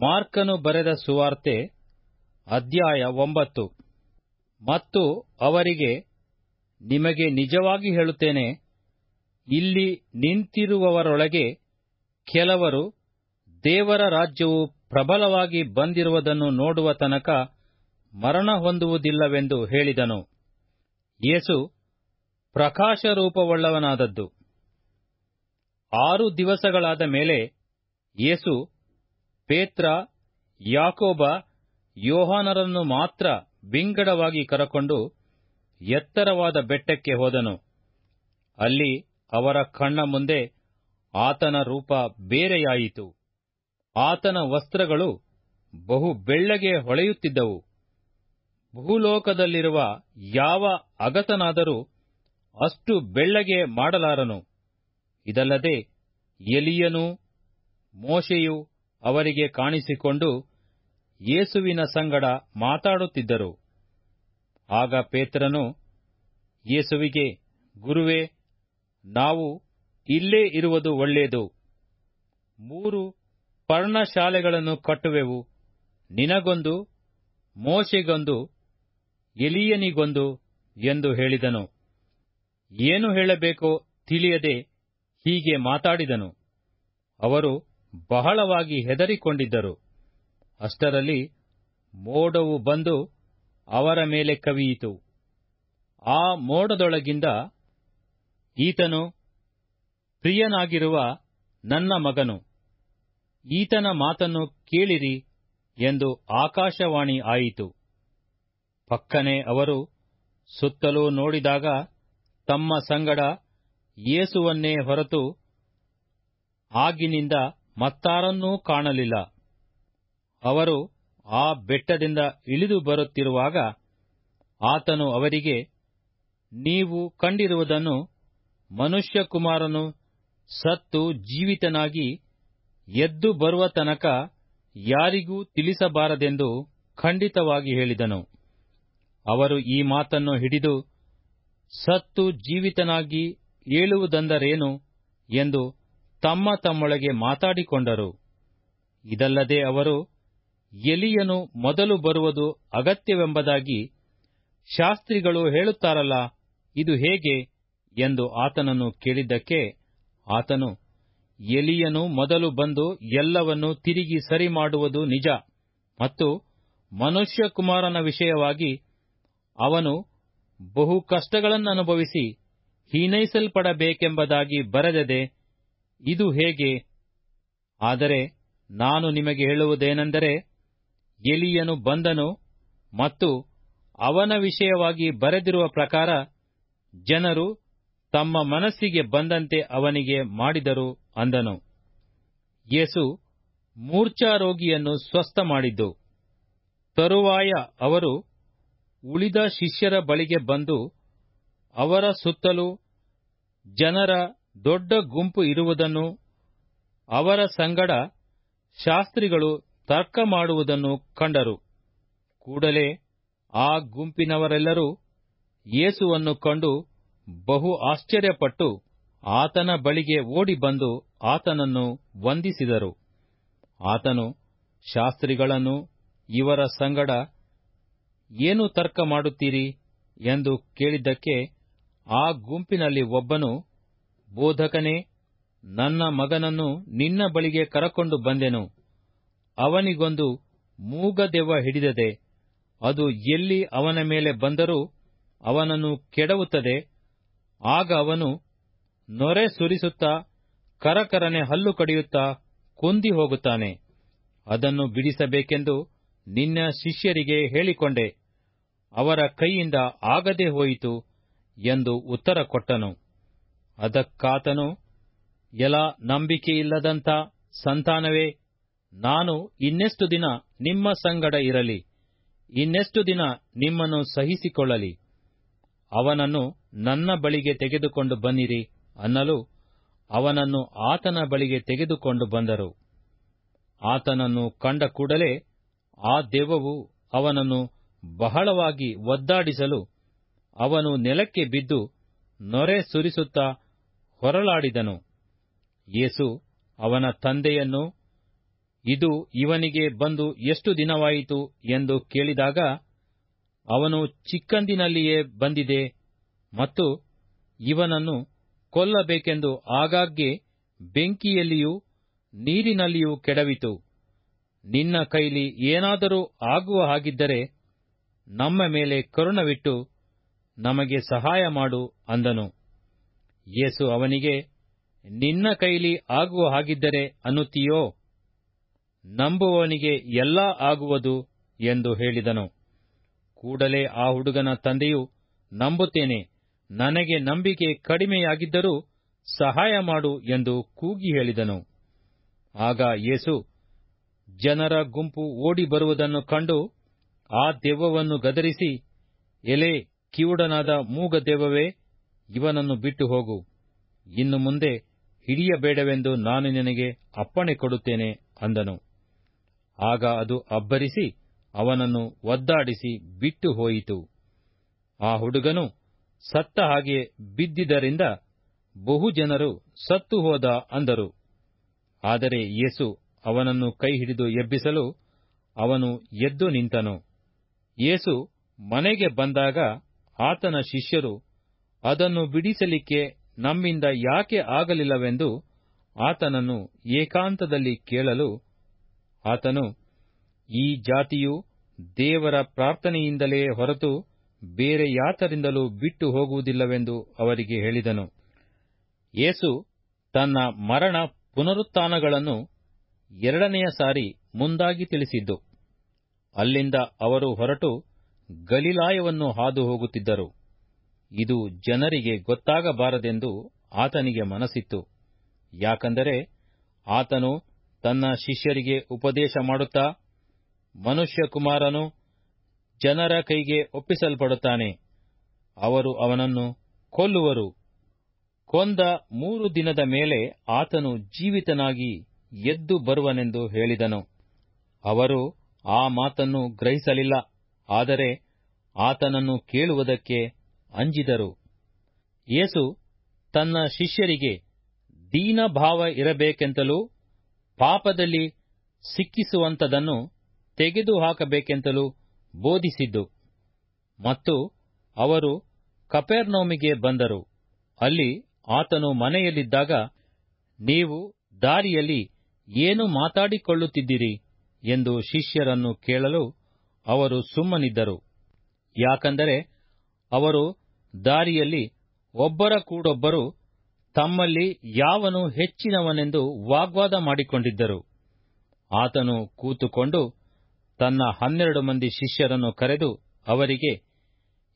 ಮಾರ್ಕನು ಬರೆದ ಸುವಾರ್ತೆ, ಅಧ್ಯಾಯ ಒಂಬತ್ತು. ಮತ್ತು ಅವರಿಗೆ, ನಿಮಗೆ ನಿಜವಾಗಿ ಹೇಳುತ್ತೇನೆ, ಇಲ್ಲಿ ನಿಂತಿರುವವರೊಳಗೆ ಕೆಲವರು ದೇವರ ರಾಜ್ಯವು ಪ್ರಬಲವಾಗಿ ಬಂದಿರುವುದನ್ನು ನೋಡುವ ತನಕ ಮರಣ ಹೊಂದುವುದಿಲ್ಲವೆಂದು ಹೇಳಿದನು. ಯೇಸು ಪ್ರಕಾಶರೂಪವುಳ್ಳವನಾದದ್ದು. ಆರು ದಿವಸಗಳಾದ ಮೇಲೆ ಯೇಸು ಪೇತ್ರ, ಯಾಕೋಬ, ಯೋಹಾನರನ್ನು ಮಾತ್ರ ಬಿಂಗಡವಾಗಿ ಕರಕೊಂಡು ಎತ್ತರವಾದ ಬೆಟ್ಟಕ್ಕೆ ಹೋದನು. ಅಲ್ಲಿ ಅವರ ಕಣ್ಣ ಮುಂದೆ ಆತನ ರೂಪ ಬೇರೆಯಾಯಿತು. ಆತನ ವಸ್ತ್ರಗಳು ಬಹು ಬೆಳ್ಳಗೆ ಹೊಳೆಯುತ್ತಿದ್ದವು. ಭೂಲೋಕದಲ್ಲಿರುವ ಯಾವ ಅಗತನಾದರೂ ಅಷ್ಟು ಬೆಳ್ಳಗೆ ಮಾಡಲಾರನು. ಇದಲ್ಲದೆ ಎಲಿಯನೂ ಮೋಶೆಯು ಅವರಿಗೆ ಕಾಣಿಸಿಕೊಂಡು ಯೇಸುವಿನ ಸಂಗಡ ಮಾತಾಡುತ್ತಿದ್ದರು. ಆಗ ಪೇತ್ರನು, ಯೇಸುವಿಗೆ, ಗುರುವೇ, ನಾವು ಇಲ್ಲೇ ಇರುವುದು ಒಳ್ಳೆಯದು. ಮೂರು ಪರ್ಣಶಾಲೆಗಳನ್ನು ಕಟ್ಟುವೆವು. ನಿನಗೊಂದು, ಮೋಶೆಗೊಂದು, ಎಲಿಯನಿಗೊಂದು ಎಂದು ಹೇಳಿದನು. ಏನು ಹೇಳಬೇಕೋ ತಿಳಿಯದೆ ಹೀಗೆ ಮಾತಾಡಿದನು. ಅವರು ಬಹಳವಾಗಿ ಹೆದರಿಕೊಂಡಿದ್ದರು. ಅಷ್ಟರಲ್ಲಿ ಮೋಡವು ಬಂದು ಅವರ ಮೇಲೆ ಕವಿಯಿತು. ಆ ಮೋಡದೊಳಗಿಂದ ಈತನು ಪ್ರಿಯನಾಗಿರುವ ನನ್ನ ಮಗನು, ಈತನ ಮಾತನ್ನು ಕೇಳಿರಿ ಎಂದು ಆಕಾಶವಾಣಿ ಆಯಿತು. ಪಕ್ಕನೆ ಅವರು ಸುತ್ತಲೂ ನೋಡಿದಾಗ ತಮ್ಮ ಸಂಗಡ ಯೇಸುವನ್ನೇ ಹೊರತು ಆಗಿನಿಂದ ಮತ್ತಾರನ್ನೂ ಕಾಣಲಿಲ್ಲ. ಅವರು ಆ ಬೆಟ್ಟದಿಂದ ಇಳಿದು ಬರುತ್ತಿರುವಾಗ ಆತನು ಅವರಿಗೆ, ನೀವು ಕಂಡಿರುವುದನ್ನು ಮನುಷ್ಯಕುಮಾರನು ಸತ್ತು ಜೀವಿತನಾಗಿ ಎದ್ದು ಬರುವ ತನಕ ಯಾರಿಗೂ ತಿಳಿಸಬಾರದೆಂದು ಖಂಡಿತವಾಗಿ ಹೇಳಿದನು. ಅವರು ಈ ಮಾತನ್ನು ಹಿಡಿದು, ಸತ್ತು ಜೀವಿತನಾಗಿ ಏಳುವುದೆಂದರೇನು? ಎಂದು ತಮ್ಮ ತಮ್ಮೊಳಗೆ ಮಾತಾಡಿಕೊಂಡರು. ಇದಲ್ಲದೆ ಅವರು, ಎಲಿಯನು ಮೊದಲು ಬರುವುದು ಅಗತ್ಯವೆಂಬುದಾಗಿ ಶಾಸ್ತ್ರಿಗಳು ಹೇಳುತ್ತಾರಲ್ಲ, ಇದು ಹೇಗೆ ಎಂದು ಆತನನ್ನು ಕೇಳಿದ್ದಕ್ಕೆ ಆತನು, ಎಲಿಯನು ಮೊದಲು ಬಂದು ಎಲ್ಲವನ್ನೂ ತಿರುಗಿ ಸರಿ ಮಾಡುವುದು ನಿಜ ಮತ್ತು ಮನುಷ್ಯಕುಮಾರನ ವಿಷಯವಾಗಿ ಅವನು ಬಹು ಕಷ್ಟಗಳನ್ನನುಭವಿಸಿ ಹೀನೈಸಲ್ಪಡಬೇಕೆಂಬುದಾಗಿ ಬರೆದದೆ ಇದು ಹೇಗೆ? ಆದರೆ ನಾನು ನಿಮಗೆ ಹೇಳುವುದೇನೆಂದರೆ, ಎಲಿಯನು ಬಂದನು ಮತ್ತು ಅವನ ವಿಷಯವಾಗಿ ಬರೆದಿರುವ ಪ್ರಕಾರ ಜನರು ತಮ್ಮ ಮನಸ್ಸಿಗೆ ಬಂದಂತೆ ಅವನಿಗೆ ಮಾಡಿದರು ಅಂದನು. ಯೇಸು ಮೂರ್ಛಾರೋಗಿಯನ್ನು ಸ್ವಸ್ಥ ಮಾಡಿದ್ದು. ತರುವಾಯ ಅವರು ಉಳಿದ ಶಿಷ್ಯರ ಬಳಿಗೆ ಬಂದು ಅವರ ಸುತ್ತಲೂ ಜನರ ದೊಡ್ಡ ಗುಂಪು ಇರುವುದನ್ನು, ಅವರ ಸಂಗಡ ಶಾಸ್ತ್ರಿಗಳು ತರ್ಕ ಮಾಡುವುದನ್ನು ಕಂಡರು. ಕೂಡಲೇ ಆ ಗುಂಪಿನವರೆಲ್ಲರೂ ಯೇಸುವನ್ನು ಕಂಡು ಬಹು ಆಶ್ಚರ್ಯಪಟ್ಟು ಆತನ ಬಳಿಗೆ ಓಡಿ ಬಂದು ಆತನನ್ನು ವಂದಿಸಿದರು. ಆತನು ಶಾಸ್ತ್ರಿಗಳನ್ನು, ಇವರ ಸಂಗಡ ಏನು ತರ್ಕ ಮಾಡುತ್ತೀರಿ ಎಂದು ಕೇಳಿದ್ದಕ್ಕೆ ಆ ಗುಂಪಿನಲ್ಲಿ ಒಬ್ಬನು ಬೋಧಕನೇ, ನನ್ನ ಮಗನನ್ನು ನಿನ್ನ ಬಳಿಗೆ ಕರಕೊಂಡು ಬಂದೆನು. ಅವನಿಗೊಂದು ಮೂಗದೆವ್ವ ಹಿಡಿದದೆ, ಅದು ಎಲ್ಲಿ ಅವನ ಮೇಲೆ ಬಂದರೂ ಅವನನ್ನು ಕೆಡವುತ್ತದೆ. ಆಗ ಅವನು ನೊರೆ ಸುರಿಸುತ್ತಾ, ಕರಕರನೆ ಹಲ್ಲು ಕಡಿಯುತ್ತಾ ಕುಂದಿ ಹೋಗುತ್ತಾನೆ. ಅದನ್ನು ಬಿಡಿಸಬೇಕೆಂದು ನಿನ್ನ ಶಿಷ್ಯರಿಗೆ ಹೇಳಿಕೊಂಡೆ. ಅವರ ಕೈಯಿಂದ ಆಗದೆ ಹೋಯಿತು ಎಂದು ಉತ್ತರ ಕೊಟ್ಟನು. ಅದಕ್ಕಾತನು, ಎಲ ನಂಬಿಕೆಯಿಲ್ಲದಂಥ ಸಂತಾನವೇ, ನಾನು ಇನ್ನೆಷ್ಟು ದಿನ ನಿಮ್ಮ ಸಂಗಡ ಇರಲಿ, ಇನ್ನೆಷ್ಟು ದಿನ ನಿಮ್ಮನ್ನು ಸಹಿಸಿಕೊಳ್ಳಲಿ. ಅವನನ್ನು ನನ್ನ ಬಳಿಗೆ ತೆಗೆದುಕೊಂಡು ಬನ್ನಿರಿ ಅನ್ನಲು ಅವನನ್ನು ಆತನ ಬಳಿಗೆ ತೆಗೆದುಕೊಂಡು ಬಂದರು. ಆತನನ್ನು ಕಂಡ ಕೂಡಲೇ ಆ ದೇವವು ಅವನನ್ನು ಬಹಳವಾಗಿ ಒದ್ದಾಡಿಸಲು ಅವನು ನೆಲಕ್ಕೆ ಬಿದ್ದು ನೊರೆ ಸುರಿಸುತ್ತಾ ಹೊರಳಾಡಿದನು. ಯೇಸು ಅವನ ತಂದೆಯನ್ನು, ಇದು ಇವನಿಗೆ ಬಂದು ಎಷ್ಟು ದಿನವಾಯಿತು? ಎಂದು ಕೇಳಿದಾಗ, ಅವನು ಚಿಕ್ಕಂದಿನಲ್ಲಿಯೇ ಬಂದಿದೆ ಮತ್ತು ಇವನನ್ನು ಕೊಲ್ಲಬೇಕೆಂದು ಆಗಾಗ್ಗೆ ಬೆಂಕಿಯಲ್ಲಿಯೂ ನೀರಿನಲ್ಲಿಯೂ ಕೆಡವಿತು. ನಿನ್ನ ಕೈಲಿ ಏನಾದರೂ ಆಗುವ ಹಾಗಿದ್ದರೆ ನಮ್ಮ ಮೇಲೆ ಕರುಣವಿಟ್ಟು ನಮಗೆ ಸಹಾಯ ಮಾಡು ಅಂದನು. ಯೇಸು ಅವನಿಗೆ, ನಿನ್ನ ಕೈಲಿ ಆಗುವ ಹಾಗಿದ್ದರೆ ಅನ್ನುತ್ತೀಯೋ? ನಂಬುವವನಿಗೆ ಎಲ್ಲಾ ಆಗುವುದು ಎಂದು ಹೇಳಿದನು. ಕೂಡಲೇ ಆ ಹುಡುಗನ ತಂದೆಯು, ನಂಬುತ್ತೇನೆ, ನನಗೆ ನಂಬಿಕೆ ಕಡಿಮೆಯಾಗಿದ್ದರೂ ಸಹಾಯ ಮಾಡು ಎಂದು ಕೂಗಿ ಹೇಳಿದನು. ಆಗ ಯೇಸು, ಜನರ ಗುಂಪು ಓಡಿ ಬರುವುದನ್ನು ಕಂಡು ಆ ದೆವ್ವವನ್ನು ಗದರಿಸಿ, ಎಲೆ, ಕಿವುಡನಾದ ಮೂಗ ದೆವ್ವವೇ ಇವನನ್ನು ಬಿಟ್ಟು ಹೋಗು. ಇನ್ನು ಮುಂದೆ ಹಿಡಿಯಬೇಡವೆಂದು ನಾನು ನಿನಗೆ ಅಪ್ಪಣೆ ಕೊಡುತ್ತೇನೆ ಅಂದನು. ಆಗ ಅದು ಅಬ್ಬರಿಸಿ ಅವನನ್ನು ಒದ್ದಾಡಿಸಿ ಬಿಟ್ಟು ಹೋಯಿತು. ಆ ಹುಡುಗನು ಸತ್ತ ಹಾಗೆ ಬಿದ್ದಿದ್ದರಿಂದ ಬಹುಜನರು ಸತ್ತು ಹೋದ ಅಂದರು. ಆದರೆ ಯೇಸು ಅವನನ್ನು ಕೈ ಹಿಡಿದು ಎಬ್ಬಿಸಲು ಅವನು ಎದ್ದು ನಿಂತನು. ಯೇಸು ಮನೆಗೆ ಬಂದಾಗ ಆತನ ಶಿಷ್ಯರು ಅದನ್ನು ಬಿಡಿಸಲಿಕ್ಕೆ ನಮ್ಮಿಂದ ಯಾಕೆ ಆಗಲಿಲ್ಲವೆಂದು ಆತನನ್ನು ಏಕಾಂತದಲ್ಲಿ ಕೇಳಲು ಆತನು ಈ ಜಾತಿಯು ದೇವರ ಪ್ರಾರ್ಥನೆಯಿಂದಲೇ ಹೊರತು ಬೇರೆ ಯಾತರಿಂದಲೂ ಬಿಟ್ಟು ಹೋಗುವುದಿಲ್ಲವೆಂದು ಅವರಿಗೆ ಹೇಳಿದನು. ಯೇಸು ತನ್ನ ಮರಣ ಪುನರುತ್ಥಾನಗಳನ್ನು ಎರಡನೆಯ ಸಾರಿ ಮುಂದಾಗಿ ತಿಳಿಸಿದ್ದು. ಅಲ್ಲಿಂದ ಅವರು ಹೊರಟು ಗಲಿಲಾಯವನ್ನು ಹಾದು ಹೋಗುತ್ತಿದ್ದರು. ಇದು ಜನರಿಗೆ ಗೊತ್ತಾಗಬಾರದೆಂದು ಆತನಿಗೆ ಮನಸ್ಸಿತ್ತು. ಯಾಕಂದರೆ ಆತನು ತನ್ನ ಶಿಷ್ಯರಿಗೆ ಉಪದೇಶ ಮಾಡುತ್ತಾ ಮನುಷ್ಯಕುಮಾರನು ಜನರ ಕೈಗೆ ಒಪ್ಪಿಸಲ್ಪಡುತ್ತಾನೆ. ಅವರು ಅವನನ್ನು ಕೊಲ್ಲುವರು. ಕೊಂದ ಮೂರು ದಿನದ ಮೇಲೆ ಆತನು ಜೀವಿತನಾಗಿ ಎದ್ದು ಬರುವನೆಂದು ಹೇಳಿದನು. ಅವರು ಆ ಮಾತನ್ನು ಗ್ರಹಿಸಲಿಲ್ಲ, ಆದರೆ ಆತನನ್ನು ಕೇಳುವುದಕ್ಕೆ ಅಂಜಿದರು. ಯೇಸು ತನ್ನ ಶಿಷ್ಯರಿಗೆ, ದೀನಭಾವ ಇರಬೇಕೆಂತಲೂ, ಪಾಪದಲ್ಲಿ ಸಿಕ್ಕಿಸುವಂತದನ್ನು ತೆಗೆದುಹಾಕಬೇಕೆಂತಲೂ ಬೋಧಿಸಿದ್ದು. ಮತ್ತು ಅವರು ಕಪೆರ್ನೌಮಿಗೆ ಬಂದರು. ಅಲ್ಲಿ ಆತನು ಮನೆಯಲ್ಲಿದ್ದಾಗ, ನೀವು ದಾರಿಯಲ್ಲಿ ಏನು ಮಾತಾಡಿಕೊಳ್ಳುತ್ತಿದ್ದಿರಿ? ಎಂದು ಶಿಷ್ಯರನ್ನು ಕೇಳಲು ಅವರು ಸುಮ್ಮನಿದ್ದರು. ಯಾಕಂದರೆ, ಅವರು ದಾರಿಯಲ್ಲಿ ಒಬ್ಬರ ಕೂಡೊಬ್ಬರು ತಮ್ಮಲ್ಲಿ ಯಾವನು ಹೆಚ್ಚಿನವನೆಂದು ವಾಗ್ವಾದ ಮಾಡಿಕೊಂಡಿದ್ದರು. ಆತನು ಕೂತುಕೊಂಡು ತನ್ನ ಹನ್ನೆರಡು ಮಂದಿ ಶಿಷ್ಯರನ್ನು ಕರೆದು ಅವರಿಗೆ,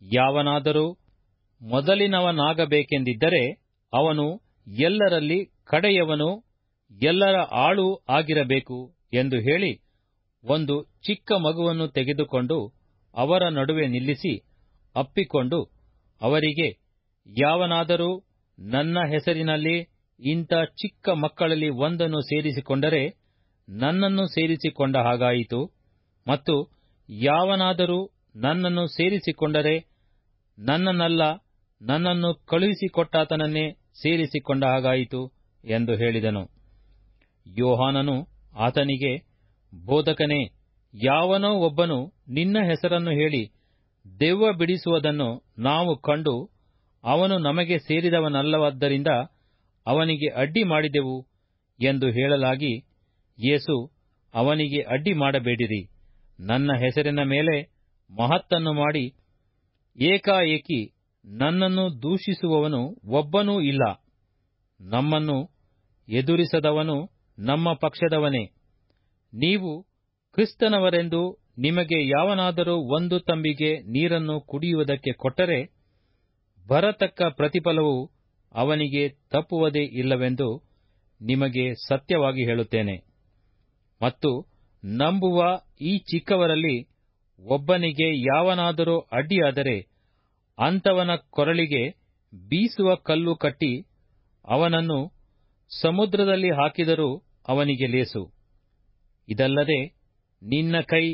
ಯಾವನಾದರೂ ಮೊದಲಿನವನಾಗಬೇಕೆಂದಿದ್ದರೆ ಅವನು ಎಲ್ಲರಲ್ಲಿ ಕಡೆಯವನು, ಎಲ್ಲರ ಆಳು ಆಗಿರಬೇಕು ಎಂದು ಹೇಳಿ ಒಂದು ಚಿಕ್ಕ ಮಗುವನ್ನು ತೆಗೆದುಕೊಂಡು ಅವರ ನಡುವೆ ನಿಲ್ಲಿಸಿ ಅಪ್ಪಿಕೊಂಡು ಅವರಿಗೆ ಯಾವನಾದರೂ ನನ್ನ ಹೆಸರಿನಲ್ಲಿ ಇಂಥ ಚಿಕ್ಕ ಮಕ್ಕಳಲ್ಲಿ ಒಂದನ್ನು ಸೇರಿಸಿಕೊಂಡರೆ ನನ್ನನ್ನು ಸೇರಿಸಿಕೊಂಡ ಹಾಗಾಯಿತು. ಮತ್ತು ಯಾವನಾದರೂ ನನ್ನನ್ನು ಸೇರಿಸಿಕೊಂಡರೆ ನನ್ನನ್ನಲ್ಲ, ನನ್ನನ್ನು ಕಳುಹಿಸಿಕೊಟ್ಟಾತನನ್ನೇ ಸೇರಿಸಿಕೊಂಡ ಹಾಗಾಯಿತು ಎಂದು ಹೇಳಿದನು. ಯೋಹಾನನು ಆತನಿಗೆ, ಬೋಧಕನೇ, ಯಾವನೋ ಒಬ್ಬನು ನಿನ್ನ ಹೆಸರನ್ನು ಹೇಳಿ ದೆವ್ವ ಬಿಡಿಸುವುದನ್ನು ನಾವು ಕಂಡು ಅವನು ನಮಗೆ ಸೇರಿದವನಲ್ಲವಾದ್ದರಿಂದ ಅವನಿಗೆ ಅಡ್ಡಿ ಮಾಡಿದೆವು ಎಂದು ಹೇಳಲಾಗಿ ಯೇಸು, ಅವನಿಗೆ ಅಡ್ಡಿ ಮಾಡಬೇಡಿರಿ. ನನ್ನ ಹೆಸರಿನ ಮೇಲೆ ಮಹತ್ತನ್ನು ಮಾಡಿ, ಏಕಾಏಕಿ ನನ್ನನ್ನು ದೂಷಿಸುವವನು ಒಬ್ಬನೂ ಇಲ್ಲ. ನಮ್ಮನ್ನು ಎದುರಿಸದವನು ನಮ್ಮ ಪಕ್ಷದವನೇ. ನೀವು ಕ್ರಿಸ್ತನವರೆಂದು ನಿಮಗೆ ಯಾವನಾದರೂ ಒಂದು ತಂಬಿಗೆ ನೀರನ್ನು ಕುಡಿಯುವುದಕ್ಕೆ ಕೊಟ್ಟರೆ ಬರತಕ್ಕ ಪ್ರತಿಫಲವು ಅವನಿಗೆ ತಪ್ಪುವುದೇ ಇಲ್ಲವೆಂದು ನಿಮಗೆ ಸತ್ಯವಾಗಿ ಹೇಳುತ್ತೇನೆ. ಮತ್ತು ನಂಬುವ ಈ ಚಿಕ್ಕವರಲ್ಲಿ ಒಬ್ಬನಿಗೆ ಯಾವನಾದರೂ ಅಡ್ಡಿಯಾದರೆ ಅಂಥವನ ಕೊರಳಿಗೆ ಬೀಸುವ ಕಲ್ಲು ಕಟ್ಟಿ ಅವನನ್ನು ಸಮುದ್ರದಲ್ಲಿ ಹಾಕಿದರೂ ಅವನಿಗೆ ಲೇಸು. ಇದಲ್ಲದೆ ನಿನ್ನ ಕೈ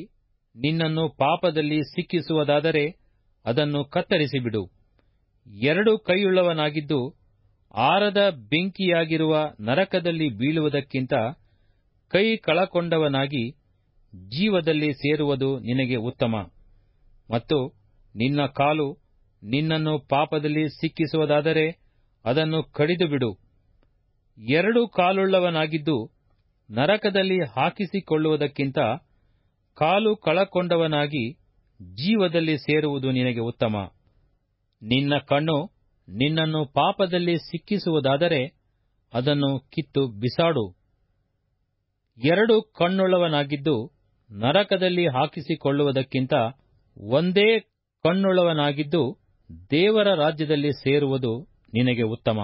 ನಿನ್ನನ್ನು ಪಾಪದಲ್ಲಿ ಸಿಕ್ಕಿಸುವುದಾದರೆ ಅದನ್ನು ಕತ್ತರಿಸಿಬಿಡು. ಎರಡು ಕೈಯುಳ್ಳವನಾಗಿದ್ದು ಆರದ ಬೆಂಕಿಯಾಗಿರುವ ನರಕದಲ್ಲಿ ಬೀಳುವುದಕ್ಕಿಂತ ಕೈ ಕಳಕೊಂಡವನಾಗಿ ಜೀವದಲ್ಲಿ ಸೇರುವುದು ನಿನಗೆ ಉತ್ತಮ. ಮತ್ತು ನಿನ್ನ ಕಾಲು ನಿನ್ನನ್ನು ಪಾಪದಲ್ಲಿ ಸಿಕ್ಕಿಸುವುದಾದರೆ ಅದನ್ನು ಕಡಿದು ಬಿಡು ಎರಡು ಕಾಲುಳ್ಳವನಾಗಿದ್ದು ನರಕದಲ್ಲಿ ಹಾಕಿಸಿಕೊಳ್ಳುವುದಕ್ಕಿಂತ ಕಾಲು ಕಳಕೊಂಡವನಾಗಿ ಜೀವದಲ್ಲಿ ಸೇರುವುದು ನಿನಗೆ ಉತ್ತಮ. ನಿನ್ನ ಕಣ್ಣು ನಿನ್ನನ್ನು ಪಾಪದಲ್ಲಿ ಸಿಕ್ಕಿಸುವುದಾದರೆ ಅದನ್ನು ಕಿತ್ತು ಬಿಸಾಡು. ಎರಡು ಕಣ್ಣುಳ್ಳವನಾಗಿದ್ದು ನರಕದಲ್ಲಿ ಹಾಕಿಸಿಕೊಳ್ಳುವುದಕ್ಕಿಂತ ಒಂದೇ ಕಣ್ಣುಳ್ಳವನಾಗಿದ್ದು ದೇವರ ರಾಜ್ಯದಲ್ಲಿ ಸೇರುವುದು ನಿನಗೆ ಉತ್ತಮ.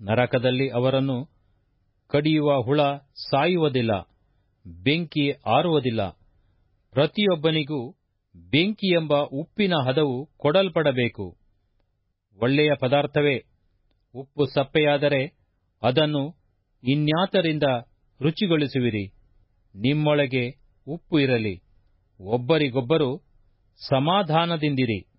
ನರಕದಲ್ಲಿ ಅವರನ್ನು ಕಡಿಯುವ ಹುಳ ಸಾಯುವುದಿಲ್ಲ, ಬೆಂಕಿ ಆರುವುದಿಲ್ಲ. ಪ್ರತಿಯೊಬ್ಬನಿಗೂ ಬೆಂಕಿ ಎಂಬ ಉಪ್ಪಿನ ಹದವು ಕೊಡಲ್ಪಡಬೇಕು. ಒಳ್ಳೆಯ ಪದಾರ್ಥವೇ. ಉಪ್ಪು ಸಪ್ಪೆಯಾದರೆ ಅದನ್ನು ಇನ್ಯಾತರಿಂದ ರುಚಿಗೊಳಿಸುವಿರಿ. ನಿಮ್ಮೊಳಗೆ ಉಪ್ಪು ಇರಲಿ. ಒಬ್ಬರಿಗೊಬ್ಬರು ಸಮಾಧಾನದಿಂದಿರಿ.